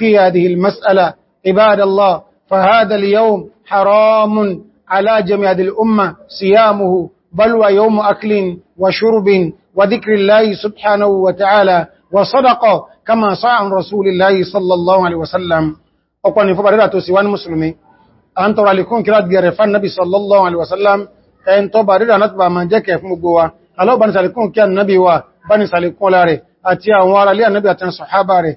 في هذه المسألة عباد الله فهذا اليوم حرام على جميع هذه الأمة صيامه بل ويوم أكل وشرب وذكر الله سبحانه وتعالى وصدق كما صاع رسول الله صلى الله عليه وسلم ọ̀pọ̀ ni fọ́bàrí ràtò síwá ní musulmi a ń tọrọ alikun kíra gẹ̀rẹ̀ fán nabi sallallahu alaihi wasallam ẹn tọ bàrí rà náà ma jẹ́ kẹ fún gbogbo wa alọ́ bani salikun kí annabi wa bani salikun láre àti àwọn ará lé annabi àti sọ̀hábà rẹ̀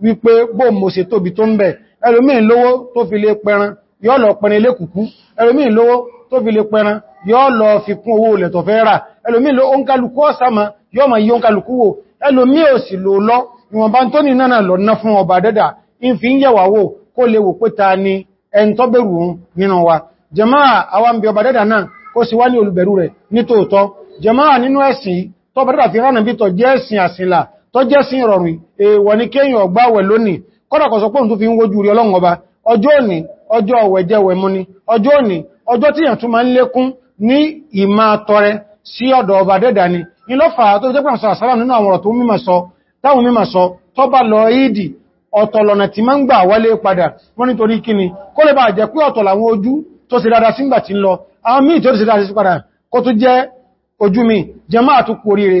wípé bó mo ṣe tóbi tó ń bẹ̀ ẹlòmíì lówó tó fi lè pẹran yóò lọ pẹran ilé kùkú ẹlòmíì lówó tó fi lè pẹran yóò lọ fi kún owó ilẹ̀ tó fẹ́ rà ẹlòmíì ló ń kálukú ọ̀sàmà yóò mọ̀ yí ó ń kálukú wò ni ẹni tó bẹ̀rù òun nínú wa jẹmáà àwọn bí ọba dẹ́dà náà kó sì wá ní tó jẹ́ sí ìrọ̀rùn èèwọ̀ ní kéyàn ọgbáwẹ̀ lónìí kọ́dàkọ̀sọ pọ́n tó fi ń wojú rí ọlọ́run ọba ọjọ́ òní ọjọ́ ọ̀wẹ̀jẹwẹ̀ mú ni ọjọ́ òní ọjọ́ tí yàn tún máa ń lékún ní ìmá tọrẹ sí ọ̀dọ̀ ọba dẹ́dà ni ìlọ́fà tó jẹ́ pẹ̀lú sàrásàrán nínú àwọn ọ̀rọ̀ tó mímọ̀ sọ táwọn mímọ̀ sọ tó bá lọ ìdì ọ̀tọ̀lọ̀nà tí máa ń gbà wálé padà wọ́n nítorí kíni kó lè bá jẹ́ pé ọ̀tọ̀ làwọn ojú tó sì dáadáa sígbà tí tó jẹ́ ojú mi jẹ́ máa tó kú oríire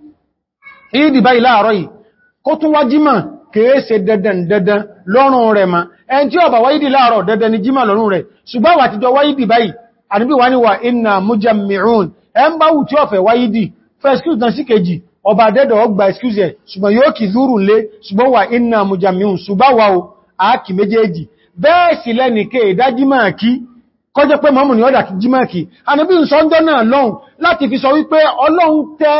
ìdìbà ìlàárọ̀ yìí kó tún wá jímà kèé ṣe dandan dandan lọ́rùn rẹ̀ ma ẹn tí ọba wáyìdì láàrọ̀ dandan ni jímà lọ́rùn rẹ̀ ṣùgbọ́n wà tijọ wáyìdì báyìí àníbí wá ní wà iná mujammi'un excuse náà sí kejì ọba excuse ẹ̀ ṣùgbọ́n yóò kì zúrù lé ṣùgbọ́n wà iná mujammi'un ṣùgbọ́n wà ó àákì méjèèjì bẹ́ẹ̀ sì lẹ́nì kí ìdá pé mọ́mù ni ọ́dà jímà kí àníbí ń sọ́njọ́ náà lọ́hùn láti fi sọ wípé ọlọ́hun tẹ́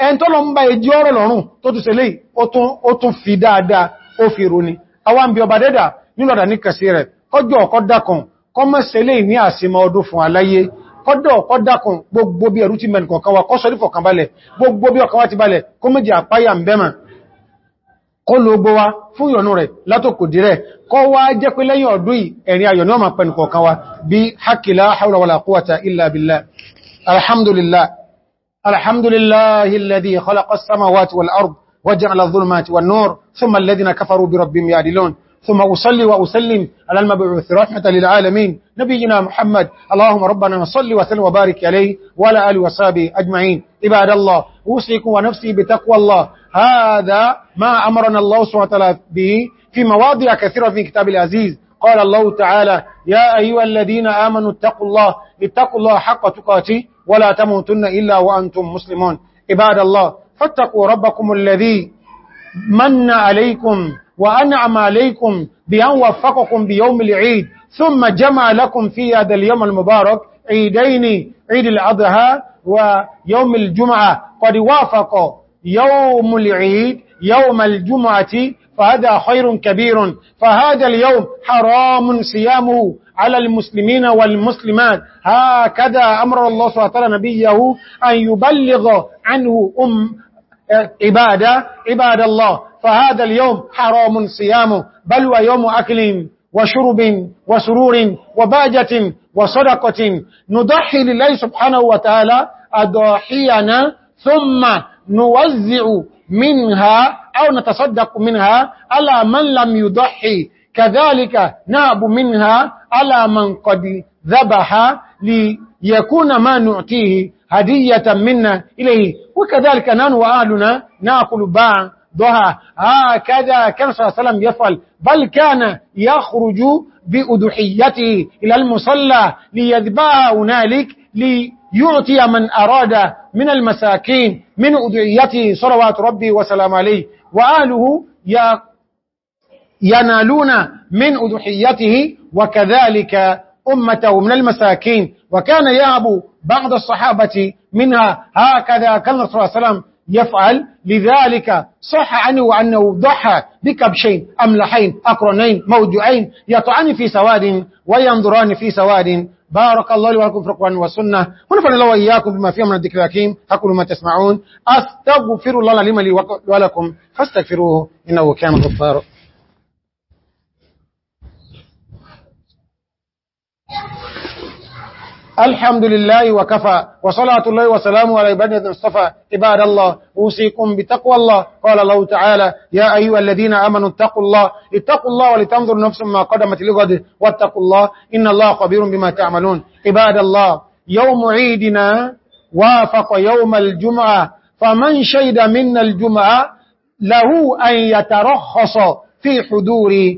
ẹn tó lọ ń bá ẹjí ọ̀rọ̀ lọ́rùn tó tún sẹlẹ̀ ó tún fi dáadáa ó fi roni àwọn àbí ọba dẹ́dà nílọ̀dà ní kẹsí rẹ̀ kọjọ́ ọkọ́ dákan kọ mọ́ sẹlẹ̀ ní àsìmọ̀ ọdún fún aláyé kọjọ́ ọkọ́ dákan gbogbo bí ẹrú ti mẹ́rin kọ̀ọ̀kan wa kọ́sọ̀rí fọ̀kan balẹ̀ gbogbo bí ọkàn wa ti balẹ̀ kó méjì àpáyà ń bẹ́mà kó alhamdulillah الحمد لله الذي خلق السماوات والأرض وجعل الظلمات والنور ثم الذين كفروا بربهم يعدلون ثم أصلي وأسلم على المبعوث رحمة للعالمين نبينا محمد اللهم ربنا صل وسلم وبارك عليه وعلى آله وصحبه أجمعين عباد الله أوصيكم ونفسي بتقوى الله هذا ما أمرنا الله سبحانه وتعالى به في مواضع كثيرة في كتاب العزيز قال الله تعالى يا أيها الذين آمنوا اتقوا الله اتقوا الله حق تقاته ولا تموتن إلا وأنتم مسلمون عباد الله فاتقوا ربكم الذي من عليكم وأنعم عليكم بأن وفقكم بيوم العيد ثم جمع لكم في هذا اليوم المبارك عيدين عيد الأضحى ويوم الجمعة قد وافق يوم العيد يوم الجمعة فهذا خير كبير فهذا اليوم حرام صيامه على المسلمين والمسلمات هكذا أمر الله سبحانه وتعالى نبيه أن يبلغ عنه أم عبادة عباد الله فهذا اليوم حرام صيامه بل ويوم أكل وشرب وسرور وباجة وصدقة نضحي لله سبحانه وتعالى أضاحينا ثم نوزع منها أو نتصدق منها على من لم يضحي كذلك نعب منها على من قد ذبح ليكون ما نعطيه هدية منا إليه وكذلك نان وأهلنا نأكل بعضها هكذا كان صلى الله عليه وسلم يفعل بل كان يخرج بأدحيته إلى المصلى ليذبعها هنالك لي يعطي من أراد من المساكين من أدعيته صلوات ربي وسلام عليه وآله ينالون من أدحيته وكذلك أمته من المساكين وكان يهب بعض الصحابة منها هكذا كان صلى الله عليه وسلم يفعل لذلك صح عنه أنه ضحى بكبشين أملحين أقرنين موجعين يطعن في سواد وينظران في سواد بارك الله لي ولكم في القرآن والسنة ونفعل الله وإياكم بما فيه من الذكر الحكيم أقول ما تسمعون أستغفر الله لما لي ولكم فاستغفروه إنه كان غفارا الحمد لله وكفى وصلاة الله وسلامه على إبادة المصطفى عباد الله أوصيكم بتقوى الله قال الله تعالى يا أيها الذين آمنوا اتقوا الله اتقوا الله ولتنظر نفس ما قدمت لغد واتقوا الله إن الله خبير بما تعملون عباد الله يوم عيدنا وافق يوم الجمعة فمن شيد منا الجمعة له أن يترخص في حضور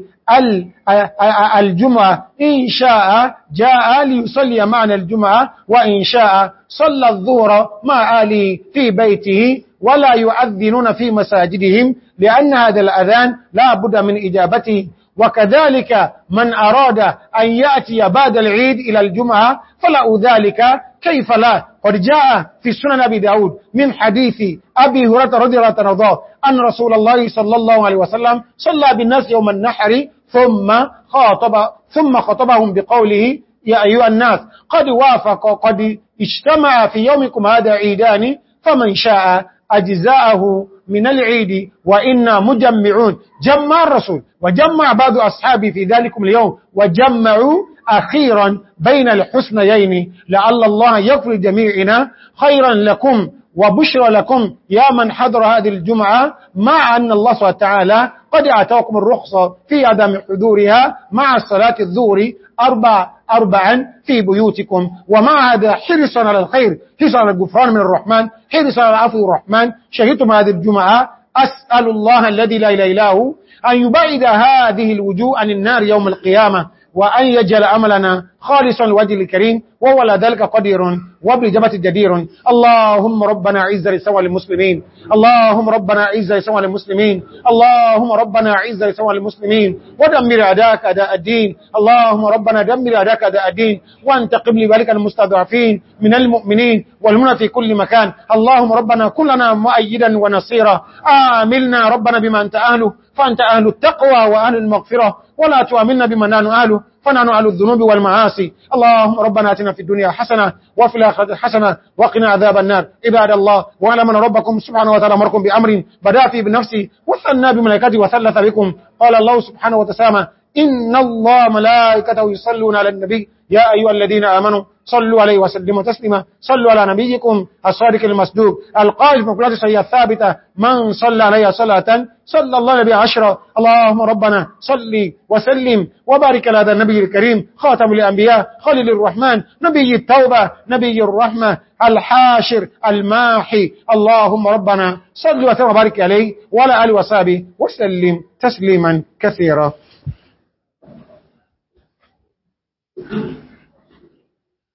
الجمعة إن شاء جاء ليصلي معنا الجمعة وإن شاء صلى الظهر مع آله في بيته ولا يؤذنون في مساجدهم لأن هذا الأذان لا بد من إجابته وكذلك من أراد أن يأتي بعد العيد إلى الجمعة فلأوا ذلك كيف لا قد جاء في سنن أبي داود من حديث أبي هريرة رضي الله عنه أن رسول الله صلى الله عليه وسلم صلى بالناس يوم النحر ثم خاطب ثم خطبهم بقوله يا أيها الناس قد وافق قد اجتمع في يومكم هذا عيدان فمن شاء أجزاءه من العيد وإنا مجمعون جمع الرسول وجمع بعض أصحابه في ذلك اليوم وجمعوا أخيرا بين الحسنيين لعل الله يغفر جميعنا خيرا لكم وبشرى لكم يا من حضر هذه الجمعة مع أن الله سبحانه وتعالى قد أعتوكم الرخصة في عدم حضورها مع صلاة الظهر أربع أربعا في بيوتكم ومع هذا حرصا على الخير حرصا على الغفران من الرحمن حرصا على عفو الرحمن شهدتم هذه الجمعة أسأل الله الذي لا إله إلا هو أن يبعد هذه الوجوه عن النار يوم القيامة وأن يجعل عملنا خالصا لوجه الكريم وهو ذلك قدير وبالإجابة جدير اللهم ربنا عز لسوى المسلمين اللهم ربنا عز لسوى المسلمين اللهم ربنا عز لسوى المسلمين ودمر أداك أداء الدين اللهم ربنا دمر أداك أداء الدين وانتقم لبالك المستضعفين من المؤمنين والمنى في كل مكان اللهم ربنا كلنا مؤيدا ونصيرا آملنا ربنا بما أنت أهله فأنت أهل التقوى وأهل المغفرة ولا تؤمن بما نانو أهله فنحن أهل الذنوب والمعاصي اللهم ربنا أتنا في الدنيا حسنة وفي الآخرة حسنة وقنا عذاب النار عباد الله وعلى من ربكم سبحانه وتعالى أمركم بأمر بدأ فيه بنفسه وثنى بملائكته وثلث بكم قال الله سبحانه وتسامى إن الله ملائكته يصلون على النبي يا أيها الذين آمنوا صلوا عليه وسلموا تسليما صلوا على نبيكم الصادق المصدوق القائل قلات السيئة الثابتة من صلى عليها صلاة صلى الله عليه عشرة اللهم ربنا صلي وسلم وبارك على هذا النبي الكريم خاتم الأنبياء خليل الرحمن نبي التوبة نبي الرحمة الحاشر الماحي اللهم ربنا صلي وسلم وبارك عليه ولا أل وصحبه وسلم تسليما كثيرا Thank you.